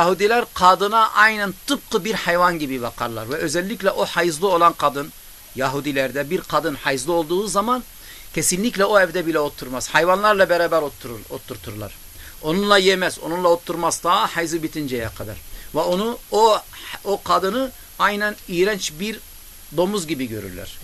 Yahudiler kadına aynen tıpkı bir hayvan gibi bakarlar ve özellikle o hayızlı olan kadın Yahudilerde bir kadın hayızlı olduğu zaman kesinlikle o evde bile oturmaz. Hayvanlarla beraber oturur, oturturlar. Onunla yemez, onunla oturmaz daha hayzı bitinceye kadar. Ve onu o o kadını aynen iğrenç bir domuz gibi görürler.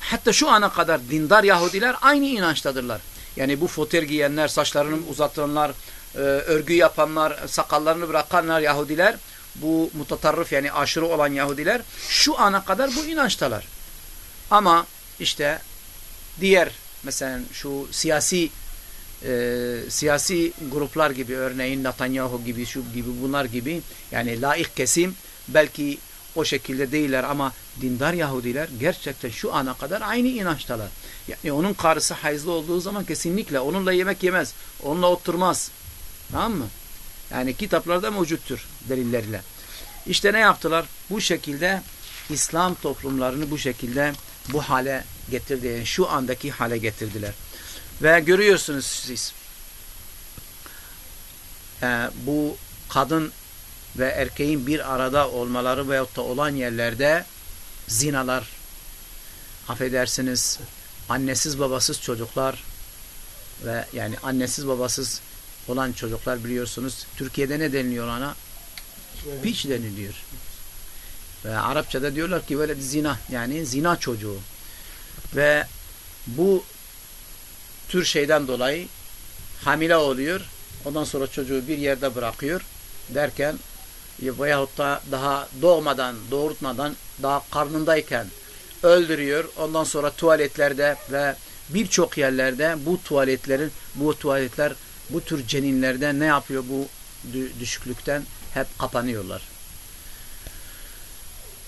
Hatta şu ana kadar dindar Yahudiler aynı inançtadırlar. Yani bu foter giyenler, saçlarını uzatanlar, e, örgü yapanlar, sakallarını bırakanlar Yahudiler, bu mutatarrif yani aşırı olan Yahudiler şu ana kadar bu inançtalar. Ama işte diğer mesela şu siyasi e, siyasi gruplar gibi örneğin Netanyahu gibi şu gibi bunlar gibi yani laik kesim belki o şekilde değiller ama dindar Yahudiler gerçekten şu ana kadar aynı inançtalar. Yani onun karısı hayızlı olduğu zaman kesinlikle onunla yemek yemez. Onunla oturmaz. Tamam mı? Yani kitaplarda mevcuttur delillerle. İşte ne yaptılar? Bu şekilde İslam toplumlarını bu şekilde bu hale getirdi. Yani şu andaki hale getirdiler. Ve görüyorsunuz siz e, bu kadın ve erkeğin bir arada olmaları veyahut da olan yerlerde zinalar, affedersiniz annesiz babasız çocuklar ve yani annesiz babasız olan çocuklar biliyorsunuz. Türkiye'de ne deniliyor ona? Piç deniliyor. Ve Arapçada diyorlar ki böyle zina yani zina çocuğu. Ve bu tür şeyden dolayı hamile oluyor. Ondan sonra çocuğu bir yerde bırakıyor derken veyahut da daha doğmadan, doğurtmadan daha karnındayken öldürüyor. Ondan sonra tuvaletlerde ve birçok yerlerde bu tuvaletlerin bu tuvaletler bu tür ceninlerden ne yapıyor bu düşüklükten hep kapanıyorlar.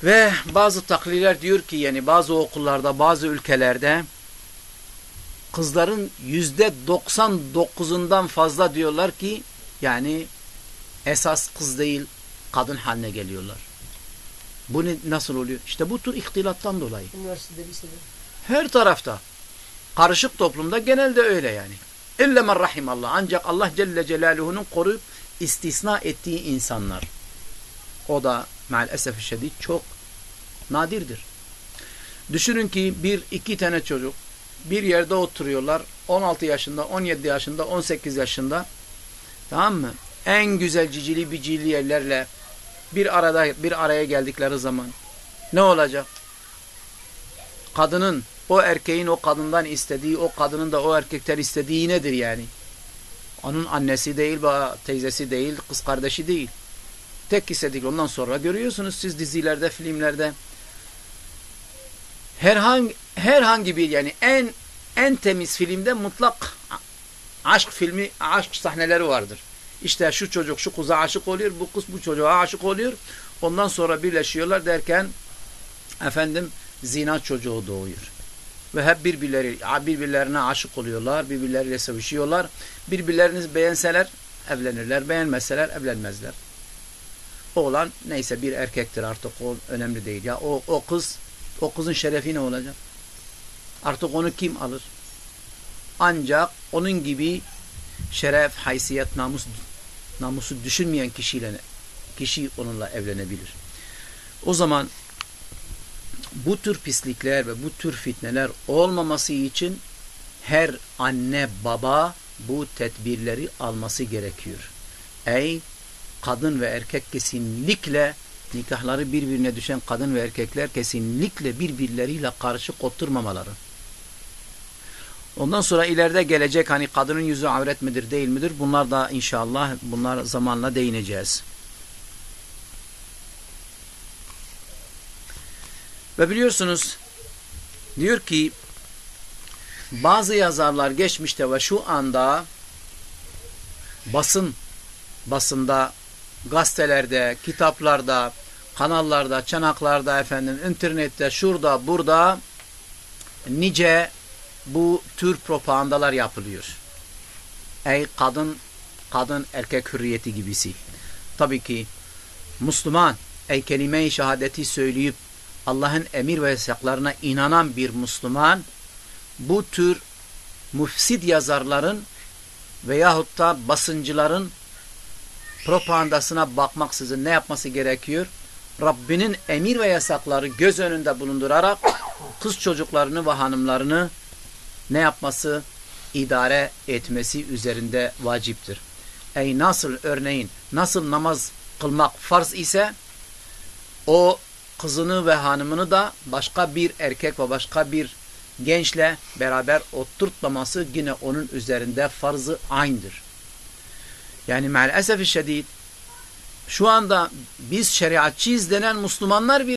Ve bazı takliler diyor ki yani bazı okullarda bazı ülkelerde kızların yüzde 99'undan fazla diyorlar ki yani esas kız değil kadın haline geliyorlar. Bu ne, nasıl oluyor? İşte bu tür ihtilattan dolayı. Üniversitede, lisede. Her tarafta. Karışık toplumda genelde öyle yani. İlle men rahimallah. Ancak Allah Celle Celaluhu'nun koruyup istisna ettiği insanlar. O da maalesef şiddet çok nadirdir. Düşünün ki bir iki tane çocuk bir yerde oturuyorlar. 16 yaşında, 17 yaşında, 18 yaşında. Tamam mı? En güzel cicili bicili yerlerle bir arada bir araya geldikleri zaman ne olacak? Kadının o erkeğin o kadından istediği, o kadının da o erkekten istediği nedir yani? Onun annesi değil, teyzesi değil, kız kardeşi değil. Tek istedik ondan sonra görüyorsunuz siz dizilerde, filmlerde herhangi herhangi bir yani en en temiz filmde mutlak aşk filmi, aşk sahneleri vardır. İşte şu çocuk şu kıza aşık oluyor, bu kız bu çocuğa aşık oluyor. Ondan sonra birleşiyorlar derken efendim zina çocuğu doğuyor. Ve hep birbirleri birbirlerine aşık oluyorlar, birbirleriyle sevişiyorlar. Birbirlerini beğenseler evlenirler, beğenmezseler evlenmezler. Oğlan neyse bir erkektir artık o önemli değil. Ya o, o kız, o kızın şerefi ne olacak? Artık onu kim alır? Ancak onun gibi şeref, haysiyet, namus namusu düşünmeyen kişiyle kişi onunla evlenebilir. O zaman bu tür pislikler ve bu tür fitneler olmaması için her anne baba bu tedbirleri alması gerekiyor. Ey kadın ve erkek kesinlikle nikahları birbirine düşen kadın ve erkekler kesinlikle birbirleriyle karışık oturmamaları. Ondan sonra ileride gelecek hani kadının yüzü avret midir değil midir? Bunlar da inşallah bunlar zamanla değineceğiz. Ve biliyorsunuz diyor ki bazı yazarlar geçmişte ve şu anda basın basında gazetelerde, kitaplarda, kanallarda, çanaklarda efendim, internette, şurada, burada nice bu tür propagandalar yapılıyor. Ey kadın, kadın erkek hürriyeti gibisi. Tabii ki Müslüman, ey kelime-i şehadeti söyleyip Allah'ın emir ve yasaklarına inanan bir Müslüman bu tür müfsid yazarların veyahut da basıncıların propagandasına bakmaksızın ne yapması gerekiyor? Rabbinin emir ve yasakları göz önünde bulundurarak kız çocuklarını ve hanımlarını ne yapması? idare etmesi üzerinde vaciptir. Ey nasıl örneğin nasıl namaz kılmak farz ise o kızını ve hanımını da başka bir erkek ve başka bir gençle beraber oturtmaması yine onun üzerinde farzı aynıdır. Yani maalesef şiddet şu anda biz şeriatçıyız denen Müslümanlar bir